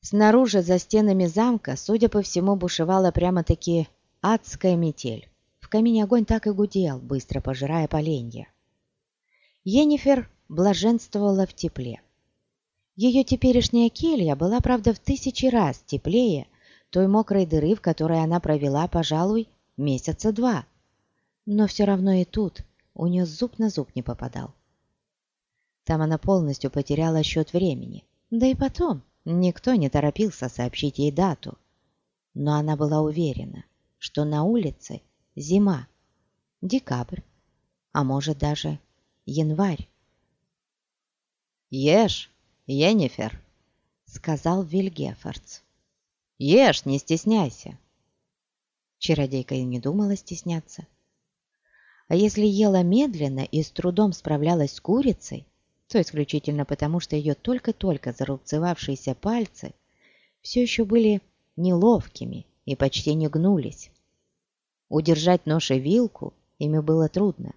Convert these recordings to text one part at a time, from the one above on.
Снаружи, за стенами замка, судя по всему, бушевала прямо-таки адская метель. В камине огонь так и гудел, быстро пожирая поленья. Енифер блаженствовала в тепле. Ее теперешняя келья была, правда, в тысячи раз теплее той мокрой дыры, в которой она провела, пожалуй, месяца два. Но все равно и тут у нее зуб на зуб не попадал. Там она полностью потеряла счет времени. Да и потом никто не торопился сообщить ей дату. Но она была уверена, что на улице зима, декабрь, а может даже январь. «Ешь, Енифер», — сказал Вильгефордс. «Ешь, не стесняйся». Чародейка и не думала стесняться. А если ела медленно и с трудом справлялась с курицей, то исключительно потому, что ее только-только зарубцевавшиеся пальцы все еще были неловкими и почти не гнулись. Удержать нож и вилку ими было трудно,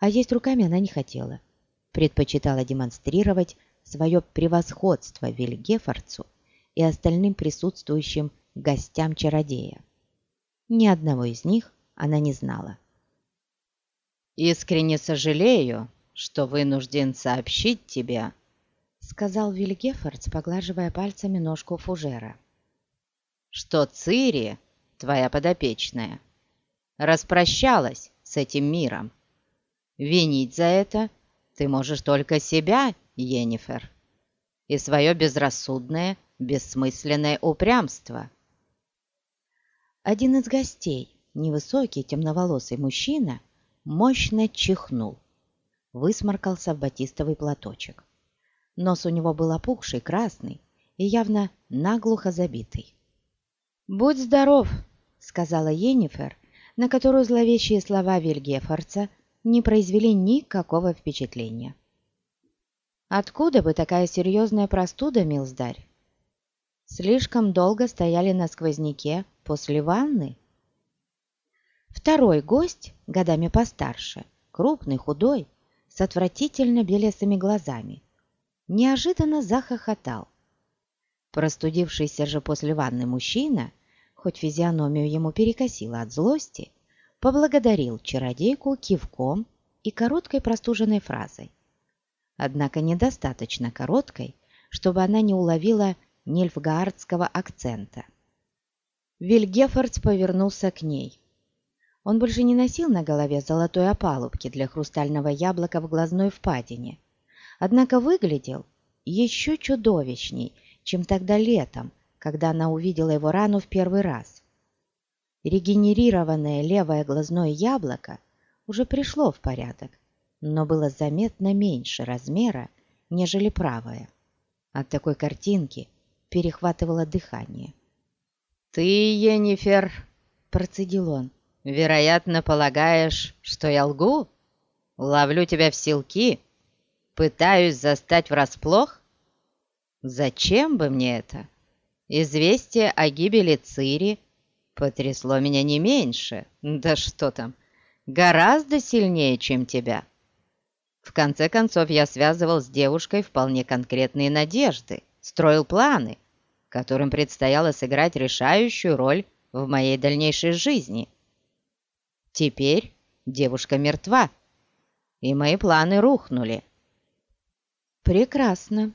а есть руками она не хотела, предпочитала демонстрировать свое превосходство Вильгефорцу и остальным присутствующим гостям чародея. Ни одного из них она не знала. «Искренне сожалею, что вынужден сообщить тебе», — сказал Вильгефордс, поглаживая пальцами ножку фужера. «Что Цири, твоя подопечная, распрощалась с этим миром. Винить за это ты можешь только себя, Енифер, и свое безрассудное, бессмысленное упрямство». Один из гостей, невысокий темноволосый мужчина, мощно чихнул. Высморкался в батистовый платочек. Нос у него был опухший, красный и явно наглухо забитый. «Будь здоров!» — сказала Енифер, на которую зловещие слова Вильгефорца не произвели никакого впечатления. «Откуда бы такая серьезная простуда, милздарь? Слишком долго стояли на сквозняке после ванны?» Второй гость, годами постарше, крупный, худой, с отвратительно белесыми глазами, неожиданно захохотал. Простудившийся же после ванны мужчина, хоть физиономию ему перекосило от злости, поблагодарил чародейку кивком и короткой простуженной фразой. Однако недостаточно короткой, чтобы она не уловила нильфгаардского акцента. Вильгефордс повернулся к ней – он больше не носил на голове золотой опалубки для хрустального яблока в глазной впадине, однако выглядел еще чудовищней, чем тогда летом, когда она увидела его рану в первый раз. Регенерированное левое глазное яблоко уже пришло в порядок, но было заметно меньше размера, нежели правое. От такой картинки перехватывало дыхание. «Ты, Енифер!» – процедил он. Вероятно, полагаешь, что я лгу? Ловлю тебя в селки? Пытаюсь застать врасплох? Зачем бы мне это? Известие о гибели Цири потрясло меня не меньше. Да что там, гораздо сильнее, чем тебя. В конце концов, я связывал с девушкой вполне конкретные надежды, строил планы, которым предстояло сыграть решающую роль в моей дальнейшей жизни. Теперь девушка мертва, и мои планы рухнули. Прекрасно.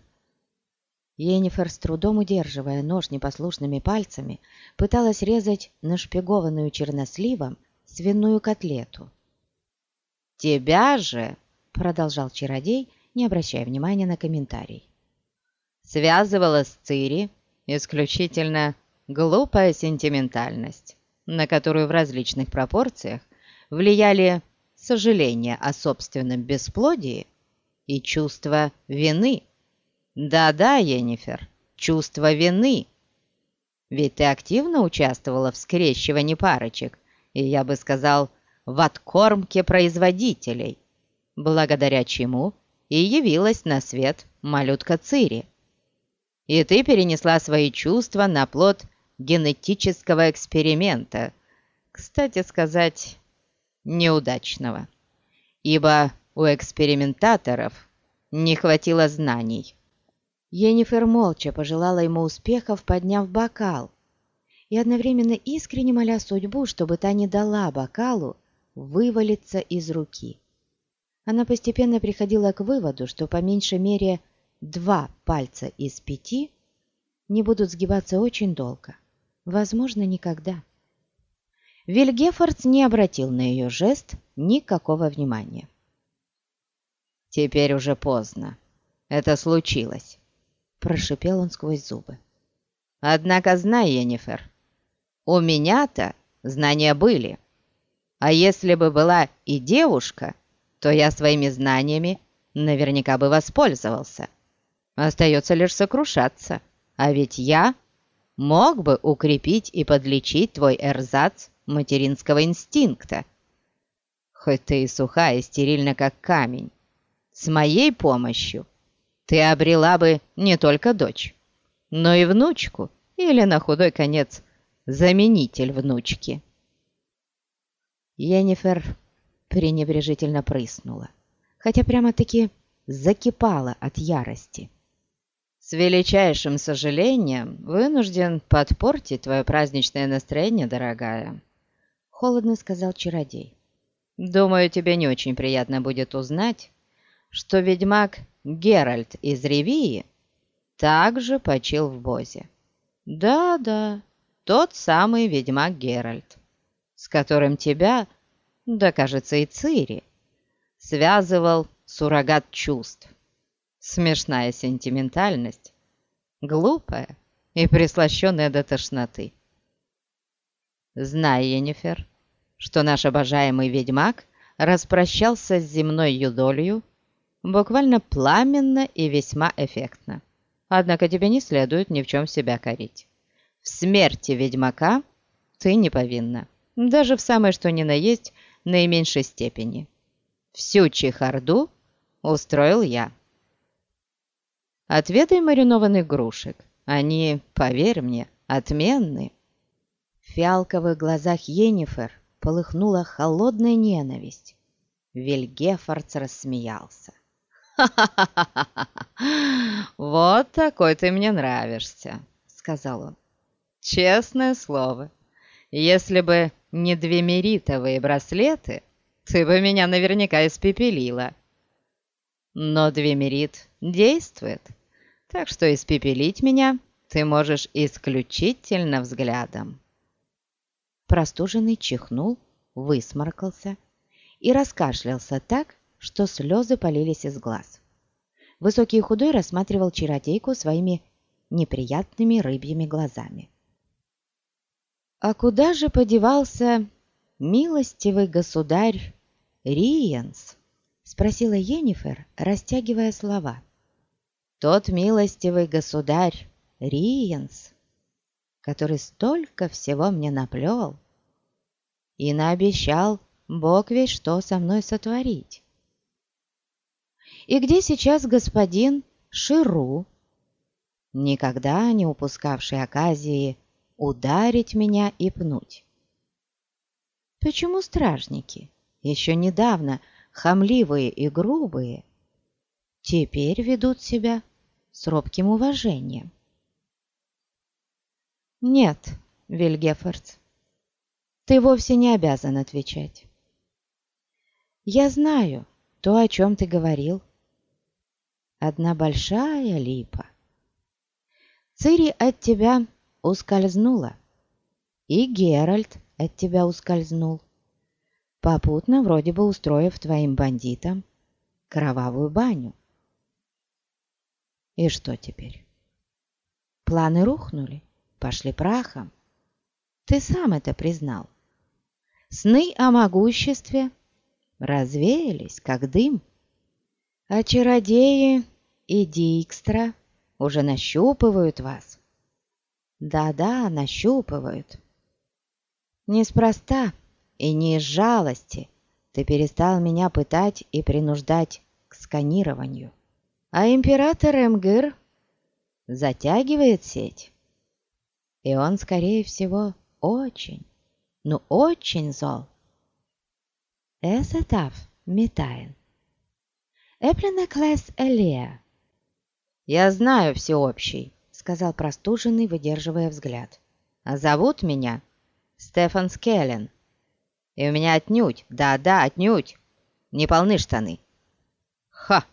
Енифер, с трудом удерживая нож непослушными пальцами, пыталась резать нашпигованную черносливом свиную котлету. «Тебя же!» — продолжал чародей, не обращая внимания на комментарий. «Связывала с Цири исключительно глупая сентиментальность, на которую в различных пропорциях влияли сожаление о собственном бесплодии и чувство вины. Да-да, Енифер, чувство вины. Ведь ты активно участвовала в скрещивании парочек, и, я бы сказал, в откормке производителей, благодаря чему и явилась на свет малютка Цири. И ты перенесла свои чувства на плод генетического эксперимента. Кстати сказать, неудачного, ибо у экспериментаторов не хватило знаний. Енифер молча пожелала ему успехов, подняв бокал, и одновременно искренне моля судьбу, чтобы та не дала бокалу вывалиться из руки. Она постепенно приходила к выводу, что по меньшей мере два пальца из пяти не будут сгибаться очень долго, возможно, никогда. Вильгефордс не обратил на ее жест никакого внимания. «Теперь уже поздно. Это случилось», — прошипел он сквозь зубы. «Однако знай, Енифер, у меня-то знания были. А если бы была и девушка, то я своими знаниями наверняка бы воспользовался. Остается лишь сокрушаться. А ведь я мог бы укрепить и подлечить твой эрзац материнского инстинкта. Хоть ты и сухая и стерильна, как камень, с моей помощью ты обрела бы не только дочь, но и внучку или, на худой конец, заменитель внучки. Енифер пренебрежительно прыснула, хотя прямо-таки закипала от ярости. «С величайшим сожалением вынужден подпортить твое праздничное настроение, дорогая», — холодно сказал чародей. «Думаю, тебе не очень приятно будет узнать, что ведьмак Геральт из Ревии также почил в Бозе. Да-да, тот самый ведьмак Геральт, с которым тебя, да кажется и Цири, связывал суррогат чувств. Смешная сентиментальность, глупая и прислащенная до тошноты. Знай, Енифер, что наш обожаемый ведьмак распрощался с земной юдолью буквально пламенно и весьма эффектно. Однако тебе не следует ни в чем себя корить. В смерти ведьмака ты не повинна, даже в самой что ни на есть наименьшей степени. Всю чехарду устроил я. Отведай маринованных грушек. Они, поверь мне, отменны. В фиалковых глазах Енифер полыхнула холодная ненависть. Вильгефордс рассмеялся. «Ха-ха-ха! Вот такой ты мне нравишься!» — сказал он. «Честное слово, если бы не две меритовые браслеты, ты бы меня наверняка испепелила. Но двемерит действует, так что испепелить меня ты можешь исключительно взглядом. Простуженный чихнул, высморкался и раскашлялся так, что слезы полились из глаз. Высокий и худой рассматривал чародейку своими неприятными рыбьими глазами. А куда же подевался милостивый государь Риенс?» — спросила Енифер, растягивая слова. «Тот милостивый государь Риенс, который столько всего мне наплел и наобещал Бог весь что со мной сотворить. И где сейчас господин Ширу, никогда не упускавший оказии ударить меня и пнуть? Почему стражники, еще недавно хамливые и грубые, теперь ведут себя с робким уважением? Нет, Вильгефордс, ты вовсе не обязан отвечать. Я знаю то, о чем ты говорил. Одна большая липа. Цири от тебя ускользнула, и Геральт от тебя ускользнул, попутно вроде бы устроив твоим бандитам кровавую баню. И что теперь? Планы рухнули, пошли прахом. Ты сам это признал. Сны о могуществе развеялись, как дым. А чародеи и Дикстра уже нащупывают вас. Да-да, нащупывают. Неспроста и не из жалости ты перестал меня пытать и принуждать к сканированию. А император Эмгыр затягивает сеть. И он, скорее всего, очень, ну очень зол. Эсетав метаен. Эпленеклес элея. «Я знаю всеобщий», — сказал простуженный, выдерживая взгляд. «А зовут меня Стефан Скеллен. И у меня отнюдь, да-да, отнюдь, не полны штаны. Ха!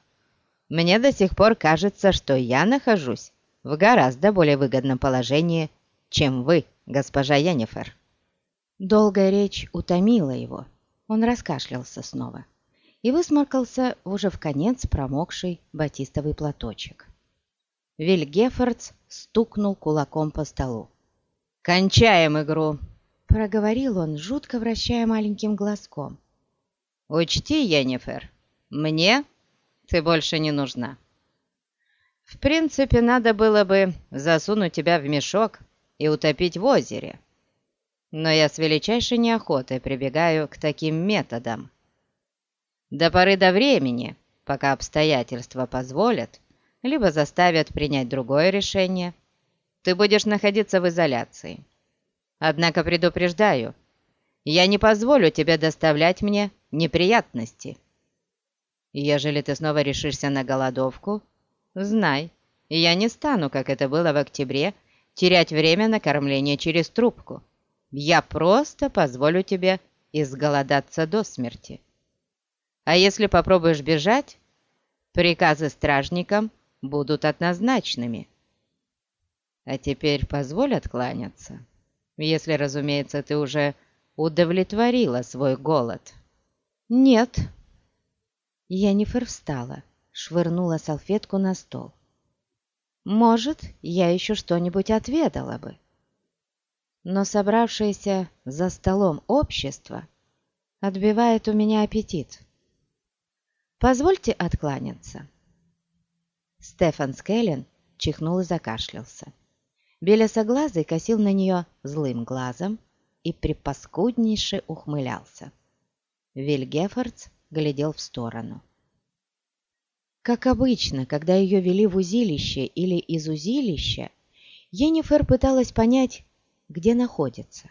Мне до сих пор кажется, что я нахожусь в гораздо более выгодном положении, чем вы, госпожа Янифер». Долгая речь утомила его. Он раскашлялся снова и высморкался уже в конец промокший батистовый платочек. Вильгефордс стукнул кулаком по столу. «Кончаем игру!» — проговорил он, жутко вращая маленьким глазком. «Учти, Йеннифер, мне ты больше не нужна. В принципе, надо было бы засунуть тебя в мешок и утопить в озере. Но я с величайшей неохотой прибегаю к таким методам. До поры до времени, пока обстоятельства позволят, либо заставят принять другое решение, ты будешь находиться в изоляции. Однако предупреждаю, я не позволю тебе доставлять мне неприятности. Ежели ты снова решишься на голодовку, знай, я не стану, как это было в октябре, терять время на кормление через трубку. Я просто позволю тебе изголодаться до смерти. А если попробуешь бежать, приказы стражникам будут однозначными. А теперь позволь откланяться, если, разумеется, ты уже удовлетворила свой голод. Нет. Енифер встала, швырнула салфетку на стол. Может, я еще что-нибудь отведала бы. Но собравшееся за столом общество отбивает у меня аппетит. Позвольте откланяться. Стефан Скеллен чихнул и закашлялся. Белесоглазый косил на нее злым глазом и припаскуднейше ухмылялся. Вильгефордс глядел в сторону. Как обычно, когда ее вели в узилище или из узилища, Енифер пыталась понять, где находится,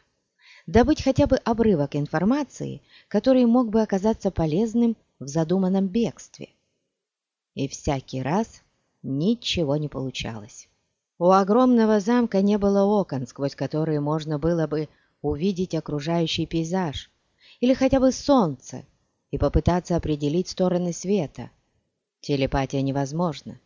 добыть хотя бы обрывок информации, который мог бы оказаться полезным в задуманном бегстве. И всякий раз ничего не получалось. У огромного замка не было окон, сквозь которые можно было бы увидеть окружающий пейзаж, или хотя бы солнце, и попытаться определить стороны света. Телепатия невозможна.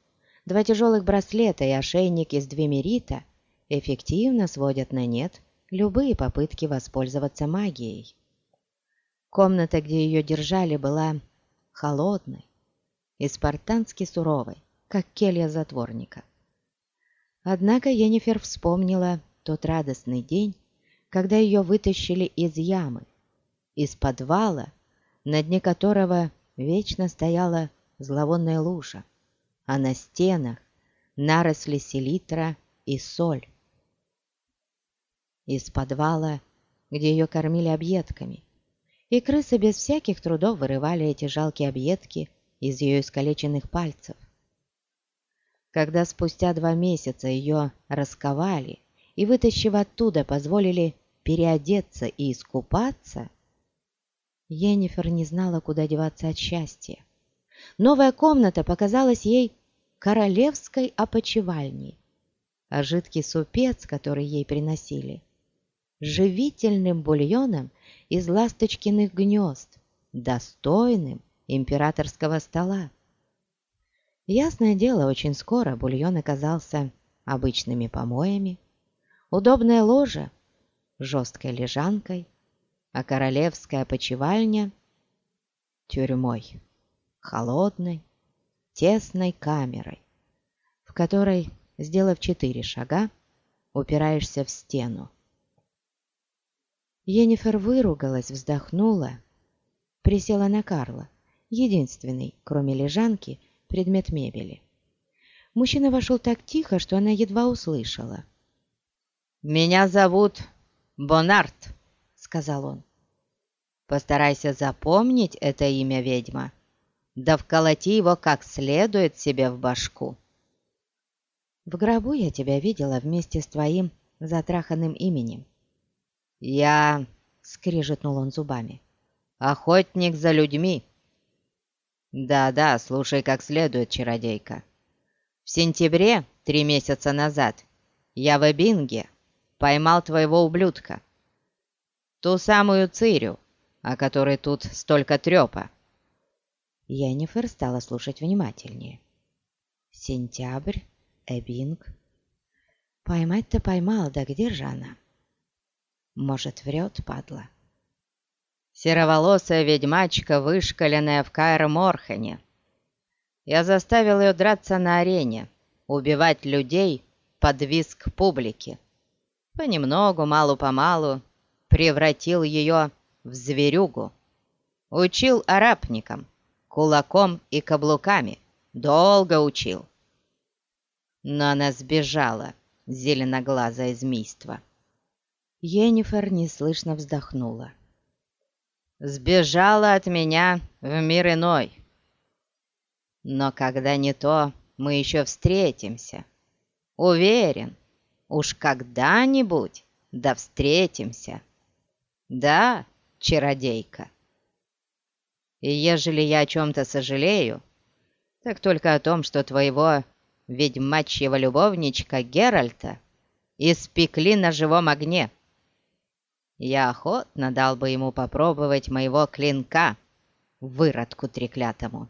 Два тяжелых браслета и ошейник из двемерита эффективно сводят на нет любые попытки воспользоваться магией. Комната, где ее держали, была холодной и спартански суровой как келья затворника. Однако Енифер вспомнила тот радостный день, когда ее вытащили из ямы, из подвала, на дне которого вечно стояла зловонная лужа, а на стенах наросли селитра и соль. Из подвала, где ее кормили объедками, и крысы без всяких трудов вырывали эти жалкие объедки из ее искалеченных пальцев. Когда спустя два месяца ее расковали и, вытащив оттуда, позволили переодеться и искупаться, Енифер не знала, куда деваться от счастья. Новая комната показалась ей королевской опочивальней, а жидкий супец, который ей приносили, живительным бульоном из ласточкиных гнезд, достойным императорского стола. Ясное дело, очень скоро бульон оказался обычными помоями, удобная ложа – жесткой лежанкой, а королевская почевальня – тюрьмой, холодной, тесной камерой, в которой, сделав четыре шага, упираешься в стену. Енифер выругалась, вздохнула, присела на Карла, единственный, кроме лежанки, предмет мебели. Мужчина вошел так тихо, что она едва услышала. «Меня зовут Бонарт», — сказал он. «Постарайся запомнить это имя ведьма, да вколоти его как следует себе в башку». «В гробу я тебя видела вместе с твоим затраханным именем». «Я...» — скрижетнул он зубами. «Охотник за людьми». «Да-да, слушай как следует, чародейка. В сентябре, три месяца назад, я в Эбинге поймал твоего ублюдка. Ту самую Цирю, о которой тут столько трёпа. Йеннифер стала слушать внимательнее. Сентябрь, Эбинг. Поймать-то поймал, да где же она? Может, врет, падла? Сероволосая ведьмачка, вышкаленная в Каэр-Морхене. Я заставил ее драться на арене, убивать людей под виск публики. Понемногу, малу-помалу, превратил ее в зверюгу. Учил арабникам, кулаком и каблуками, долго учил. Но она сбежала, зеленоглазое змейство. Йеннифер неслышно вздохнула. «Сбежала от меня в мир иной. Но когда не то, мы еще встретимся. Уверен, уж когда-нибудь да встретимся. Да, чародейка. И ежели я о чем-то сожалею, так только о том, что твоего ведьмачьего любовничка Геральта испекли на живом огне. Я охотно дал бы ему попробовать моего клинка, выродку треклятому.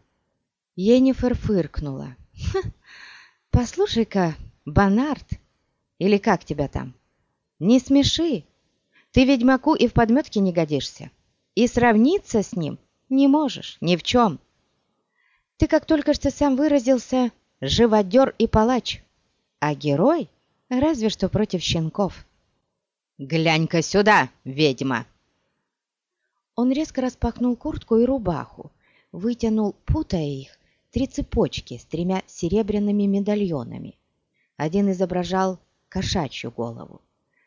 Енифер фыркнула. «Послушай-ка, Бонард, или как тебя там? Не смеши. Ты ведьмаку и в подметке не годишься. И сравниться с ним не можешь ни в чем. Ты, как только что сам выразился, живодер и палач, а герой разве что против щенков». «Глянь-ка сюда, ведьма!» Он резко распахнул куртку и рубаху, вытянул, путая их, три цепочки с тремя серебряными медальонами. Один изображал кошачью голову,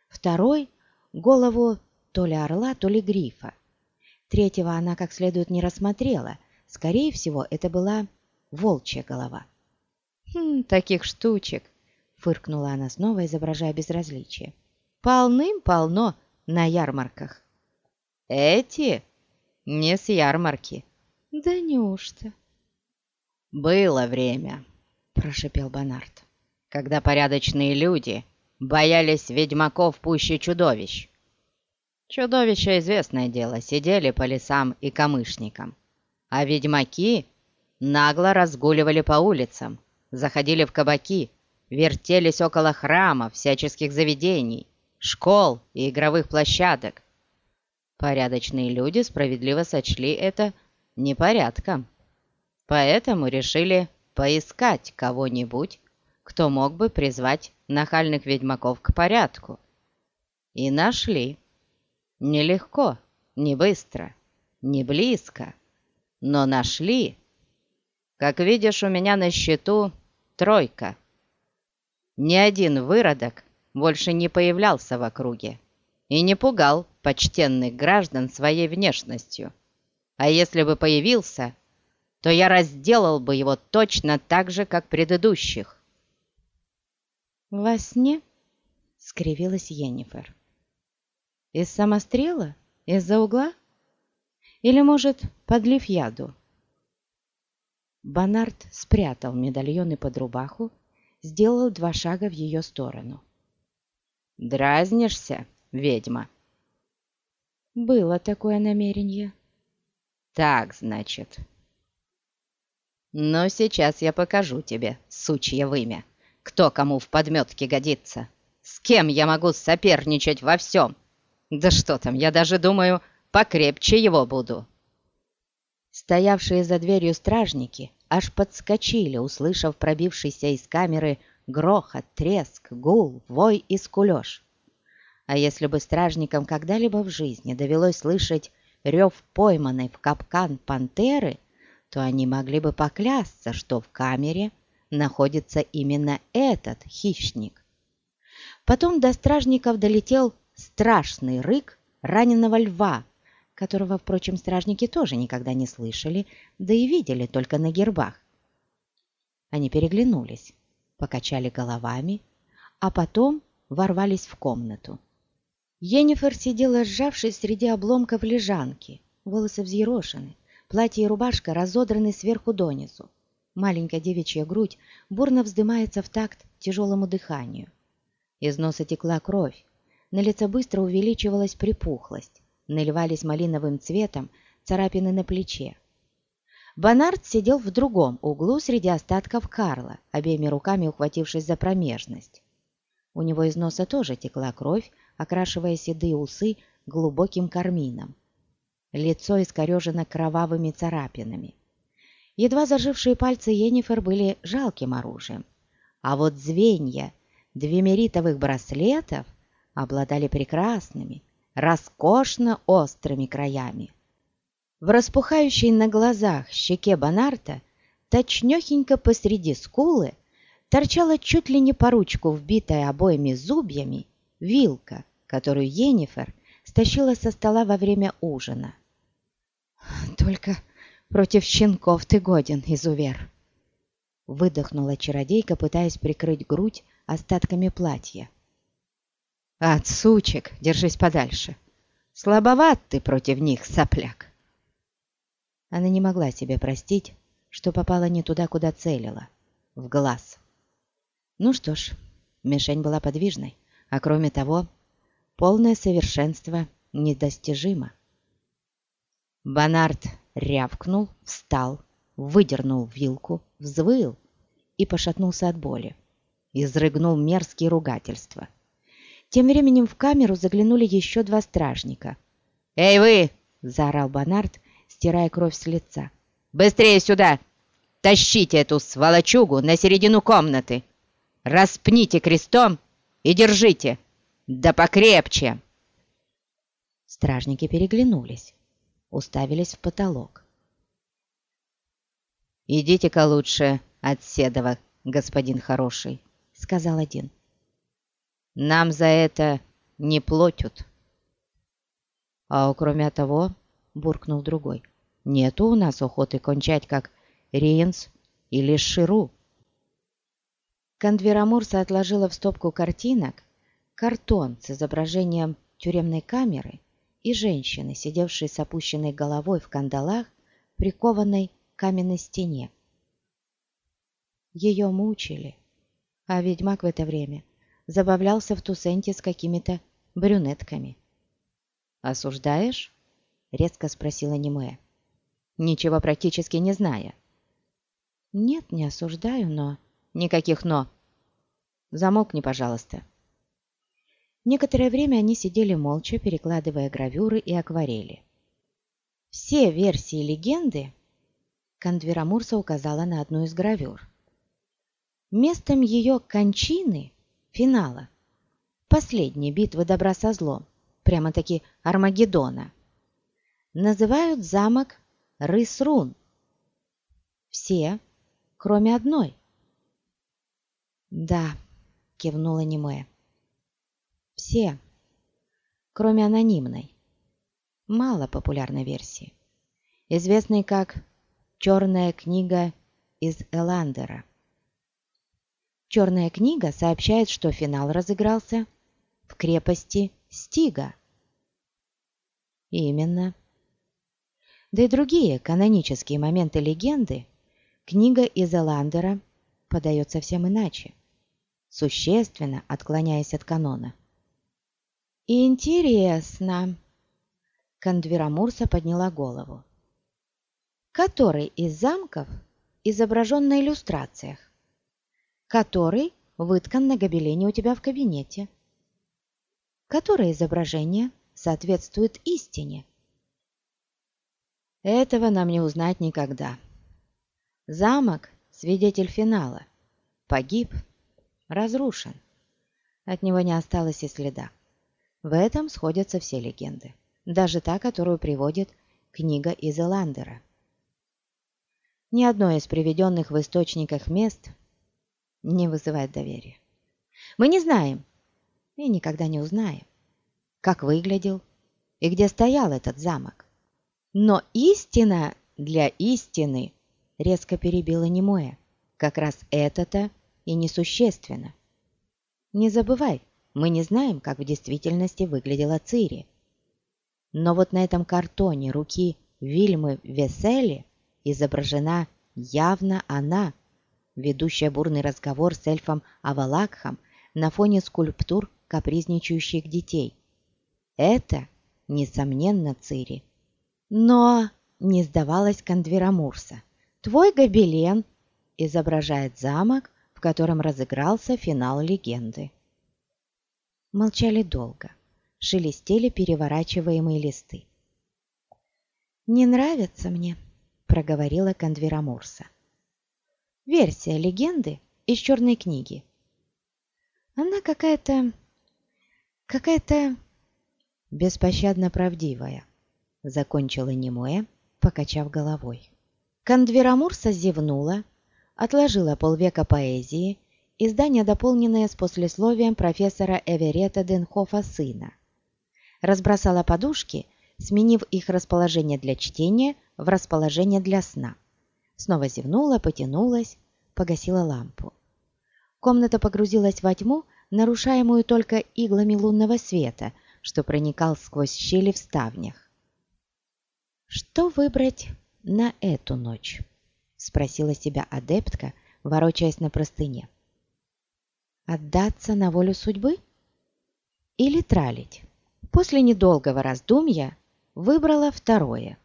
второй — голову то ли орла, то ли грифа. Третьего она как следует не рассмотрела, скорее всего, это была волчья голова. «Хм, таких штучек!» — фыркнула она снова, изображая безразличие. «Полным-полно на ярмарках. Эти не с ярмарки». «Да неужто?» «Было время», — прошепел Бонарт, «когда порядочные люди боялись ведьмаков пуще чудовищ. Чудовища, известное дело, сидели по лесам и камышникам, а ведьмаки нагло разгуливали по улицам, заходили в кабаки, вертелись около храмов, всяческих заведений, школ и игровых площадок. Порядочные люди справедливо сочли это непорядком поэтому решили поискать кого-нибудь, кто мог бы призвать нахальных ведьмаков к порядку. И нашли. Нелегко, не быстро, не близко, но нашли. Как видишь, у меня на счету тройка. Ни один выродок больше не появлялся в округе и не пугал почтенных граждан своей внешностью. А если бы появился, то я разделал бы его точно так же, как предыдущих. «Во сне?» — скривилась Йеннифер. «Из самострела? Из-за угла? Или, может, подлив яду?» Бонард спрятал медальоны под рубаху, сделал два шага в ее сторону. «Дразнишься, ведьма?» «Было такое намерение». «Так, значит», но сейчас я покажу тебе, сучье вымя, кто кому в подметке годится. С кем я могу соперничать во всем? Да что там, я даже думаю, покрепче его буду. Стоявшие за дверью стражники аж подскочили, услышав пробившийся из камеры грохот, треск, гул, вой и скулеж. А если бы стражникам когда-либо в жизни довелось слышать рев пойманной в капкан пантеры — то они могли бы поклясться, что в камере находится именно этот хищник. Потом до стражников долетел страшный рык раненого льва, которого, впрочем, стражники тоже никогда не слышали, да и видели только на гербах. Они переглянулись, покачали головами, а потом ворвались в комнату. Енифер сидела сжавшись среди обломков лежанки, волосы взъерошены, Платье и рубашка разодраны сверху донизу. Маленькая девичья грудь бурно вздымается в такт тяжелому дыханию. Из носа текла кровь, на лице быстро увеличивалась припухлость, наливались малиновым цветом царапины на плече. Бонард сидел в другом углу среди остатков Карла, обеими руками ухватившись за промежность. У него из носа тоже текла кровь, окрашивая седые усы глубоким кармином. Лицо искорежено кровавыми царапинами. Едва зажившие пальцы Йеннифер были жалким оружием, а вот звенья двемеритовых браслетов обладали прекрасными, роскошно острыми краями. В распухающей на глазах щеке Бонарта точнёхенько посреди скулы торчала чуть ли не по ручку, вбитая обоими зубьями, вилка, которую Йеннифер стащила со стола во время ужина. «Только против щенков ты годен, изувер!» Выдохнула чародейка, пытаясь прикрыть грудь остатками платья. «От сучек держись подальше! Слабоват ты против них, сопляк!» Она не могла себе простить, что попала не туда, куда целила, в глаз. Ну что ж, мишень была подвижной, а кроме того, полное совершенство недостижимо. Бонард рявкнул, встал, выдернул вилку, взвыл и пошатнулся от боли. Изрыгнул мерзкие ругательства. Тем временем в камеру заглянули еще два стражника. «Эй вы!» — заорал Бонард, стирая кровь с лица. «Быстрее сюда! Тащите эту сволочугу на середину комнаты! Распните крестом и держите! Да покрепче!» Стражники переглянулись, уставились в потолок. «Идите-ка лучше от Седова, господин хороший», — сказал один. «Нам за это не платят». «А кроме того», — буркнул другой, — «нету у нас охоты кончать, как Риенс или Ширу». Кондверамурса отложила в стопку картинок картон с изображением тюремной камеры и женщины, сидевшей с опущенной головой в кандалах, прикованной к каменной стене. Ее мучили, а ведьмак в это время забавлялся в Тусенте с какими-то брюнетками. «Осуждаешь?» — резко спросила Немея, ничего практически не зная. «Нет, не осуждаю, но...» «Никаких «но». Замолкни, пожалуйста». Некоторое время они сидели молча, перекладывая гравюры и акварели. Все версии легенды Кондверамурса указала на одну из гравюр. Местом ее кончины, финала, последней битвы добра со злом, прямо-таки Армагеддона, называют замок Рысрун. Все, кроме одной. «Да», — кивнула Немея. «Все, кроме анонимной, мало популярной версии, известной как «Черная книга из Эландера». «Черная книга» сообщает, что финал разыгрался в крепости Стига. Именно. Да и другие канонические моменты легенды книга из Эландера подает совсем иначе существенно отклоняясь от канона. «Интересно!» Кондверамурса подняла голову. «Который из замков изображен на иллюстрациях? Который выткан на гобелене у тебя в кабинете? Которое изображение соответствует истине?» Этого нам не узнать никогда. Замок — свидетель финала. Погиб разрушен. От него не осталось и следа. В этом сходятся все легенды, даже та, которую приводит книга из Эландера. Ни одно из приведенных в источниках мест не вызывает доверия. Мы не знаем и никогда не узнаем, как выглядел и где стоял этот замок. Но истина для истины резко перебила немое. Как раз это-то и несущественно. Не забывай, мы не знаем, как в действительности выглядела Цири. Но вот на этом картоне руки Вильмы Весели изображена явно она, ведущая бурный разговор с эльфом Авалакхом на фоне скульптур капризничающих детей. Это, несомненно, Цири. Но не сдавалась Кандверамурса. Твой гобелен изображает замок, в котором разыгрался финал легенды. Молчали долго, шелестели переворачиваемые листы. «Не нравится мне», — проговорила Кандверамурса. «Версия легенды из черной книги. Она какая-то... какая-то беспощадно правдивая», — закончила Немуэ, покачав головой. Кандверамурса зевнула, отложила полвека поэзии, издание, дополненное с послесловием профессора Эверета Денхофа сына. Разбросала подушки, сменив их расположение для чтения в расположение для сна. Снова зевнула, потянулась, погасила лампу. Комната погрузилась во тьму, нарушаемую только иглами лунного света, что проникал сквозь щели в ставнях. Что выбрать на эту ночь?» — спросила себя адептка, ворочаясь на простыне. «Отдаться на волю судьбы? Или тралить?» После недолгого раздумья выбрала второе.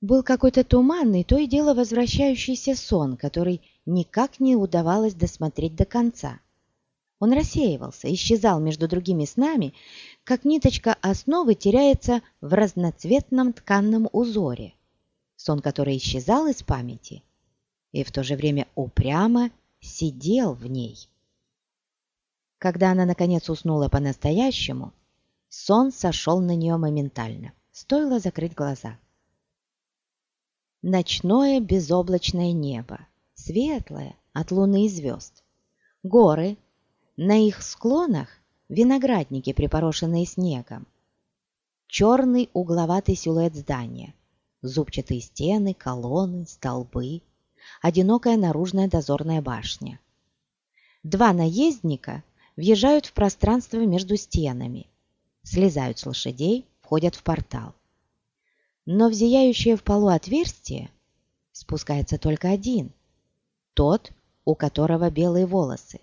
Был какой-то туманный, то и дело возвращающийся сон, который никак не удавалось досмотреть до конца. Он рассеивался, исчезал между другими снами, как ниточка основы теряется в разноцветном тканном узоре сон который исчезал из памяти и в то же время упрямо сидел в ней. Когда она, наконец, уснула по-настоящему, сон сошел на нее моментально. Стоило закрыть глаза. Ночное безоблачное небо, светлое от луны и звезд. Горы, на их склонах виноградники, припорошенные снегом. Черный угловатый силуэт здания, зубчатые стены, колонны, столбы, одинокая наружная дозорная башня. Два наездника въезжают в пространство между стенами, слезают с лошадей, входят в портал. Но в зияющее в полу отверстие спускается только один, тот, у которого белые волосы.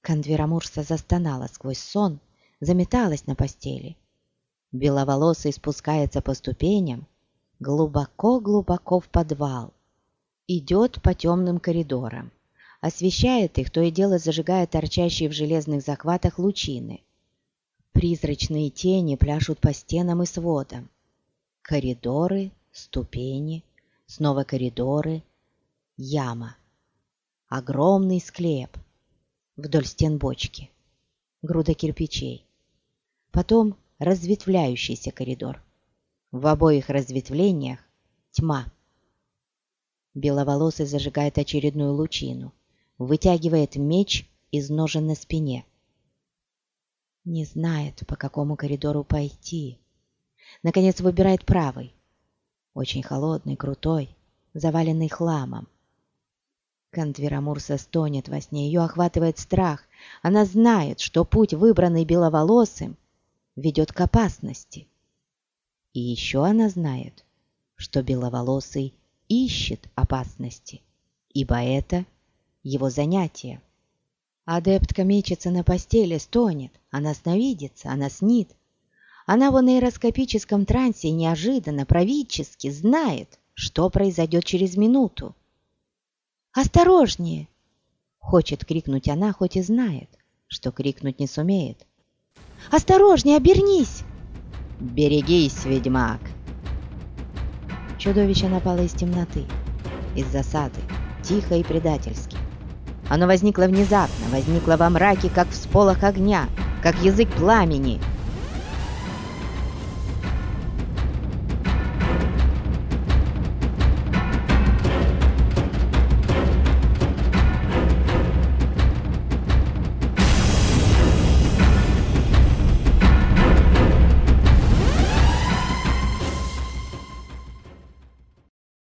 Кандверамурса застонала сквозь сон, заметалась на постели – Беловолосый спускается по ступеням глубоко-глубоко в подвал. Идет по темным коридорам. Освещает их, то и дело зажигая торчащие в железных захватах лучины. Призрачные тени пляшут по стенам и сводам. Коридоры, ступени, снова коридоры, яма. Огромный склеп. Вдоль стен бочки. Груда кирпичей. Потом разветвляющийся коридор. В обоих разветвлениях тьма. Беловолосый зажигает очередную лучину, вытягивает меч из ножен на спине. Не знает, по какому коридору пойти. Наконец выбирает правый. Очень холодный, крутой, заваленный хламом. Кандверамурса стонет во сне, ее охватывает страх. Она знает, что путь, выбранный беловолосым, ведет к опасности. И еще она знает, что беловолосый ищет опасности, ибо это его занятие. Адептка мечется на постели, стонет, она сновидится, она снит. Она в нейроскопическом трансе неожиданно, правительски знает, что произойдет через минуту. «Осторожнее!» Хочет крикнуть она, хоть и знает, что крикнуть не сумеет. Осторожнее, обернись!» «Берегись, ведьмак!» Чудовище напало из темноты, из засады, тихо и предательски. Оно возникло внезапно, возникло во мраке, как всполох огня, как язык пламени —